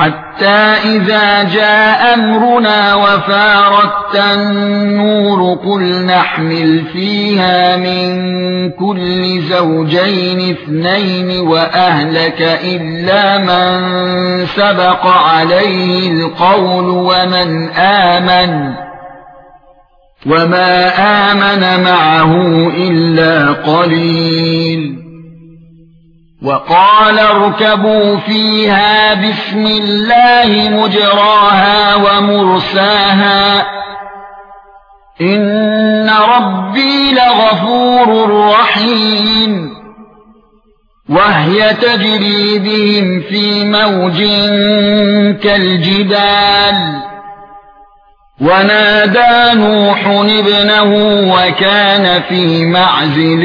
حتى إذا جاء أمرنا وفارت النور قل نحمل فيها من كل زوجين اثنين وأهلك إلا من سبق عليه القول ومن آمن وما آمن معه إلا قليل وقال اركبوا فيها بسم الله مجراها ومرساها. إن ربي لغفور رحيم. وهي تجري بهم في موج كالجبال. ونادى نوح ابنه وكان في معزل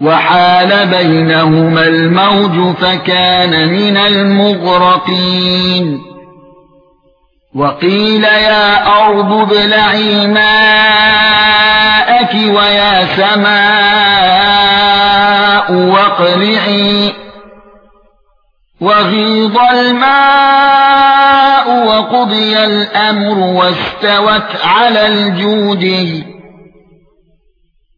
وحال بينهما الموج فكان من المغرقين. وقيل يا أرض ابلعي ماءك ويا سماء واقلعي. وغيض الماء وقضي الأمر واستوت على الجود.